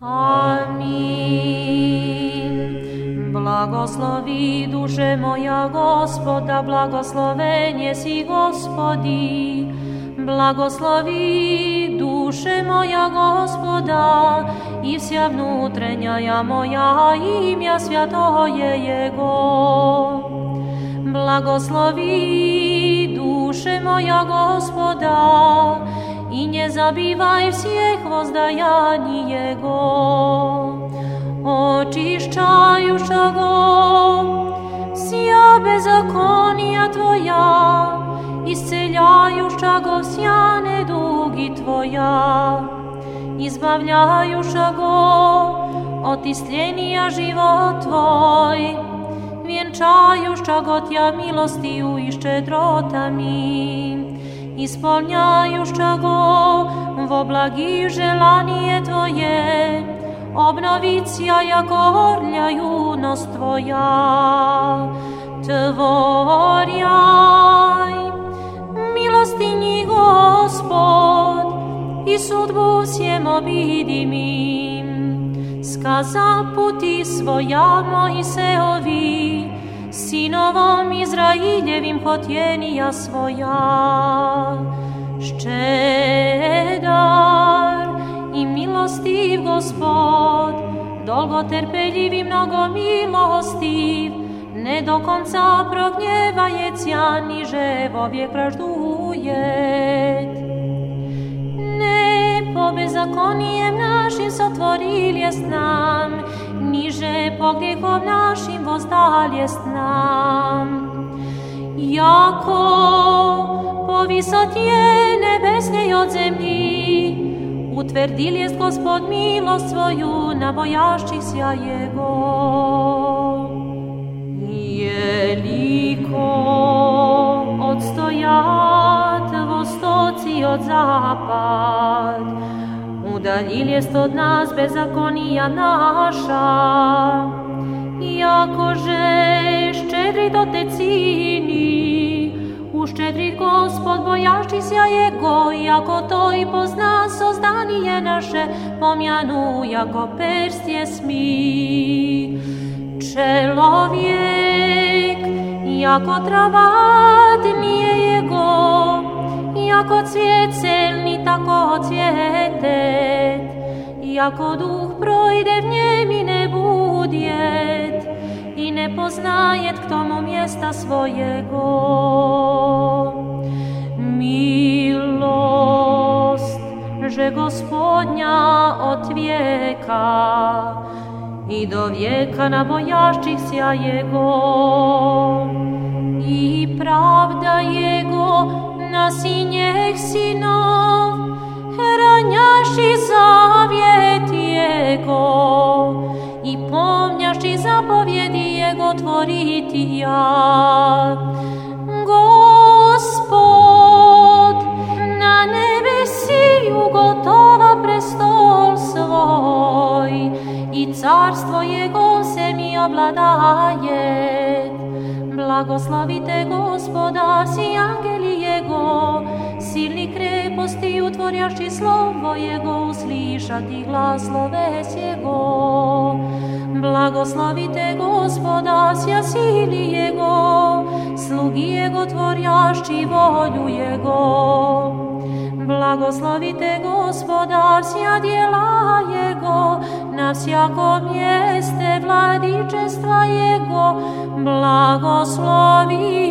Amin. Blagoslovi duše moja gospoda, blagoslovenje si gospodi. Blagoslovi duše moja gospoda i vsja vnutrenja moja imja svjatoje Jego. Blagoslovi duše moja gospoda i nie zabivaj всех воздаянь Jego. Očišćajušago вся беззакония Tvoja, isceljajušago вся недуги Tvoja, izbavljajušago od istljenija život Tvoj, vjenčajušago Tja milostiju i ščedrotami, ispolnjajušća go vo blagi želanje Tvoje, obnovicija jako orlja junost Tvoja. Tvorjaj, milostinji Gospod, i sudbu всем обидимим. Сказа пути своя Моисеови, sinovom Izraeljevim hotjenija svoja. Ščedar i milostiv gospod, dolgo terpeljiv i mnogo milostiv, ne do konca prognjevajecja, niže vovijek raždujet. Ne po bezakonijem našim sotvoril jest nam, niže po grijehom našim vozdal jest nam. Jako po visotje nebesnej od zemlji, utvrdil jest Gospod milost svoju na bojašćih sja Jego. Jeliko odstojat vostoci od zapad, udaljil jest od nas bezakonija naša, iako že ščedri do te cini, uščedrit Gospod bojašći sja Jego, iako to i pozna sozdanije naše, pomjanu jako perstje smi. Čelovjek, jako travat nije Jego, jako cvijet celni tako cvjetet, jako duh projde v njem i ne budjet, i ne poznajet k tomu mjesta svojego. Milost, že gospodnja od vijeka, i do vijeka na bojašćih sja Jego. I pravda Jego na sinjeh sinov, hranjaši Jego, i pomnjaši zapovjedi Jego tvoriti ja. Gospod, na nebesi ugotova prestol svoj, i carstvo Jego se mi obladaje. Blagoslavite Gospoda, si angeli Jego, silni kreposti utvorjaši slovo Jego, uslišati glas sloves Jego. Blagoslavite Gospoda, sja sili Jego, slugi Jego tvorjašći volju Jego. Blagoslavite Gospoda, vsja djela Jego, na всяко mjeste vladičestva Jego, blagoslovi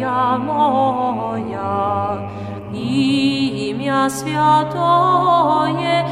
ja moja, imja svjatoje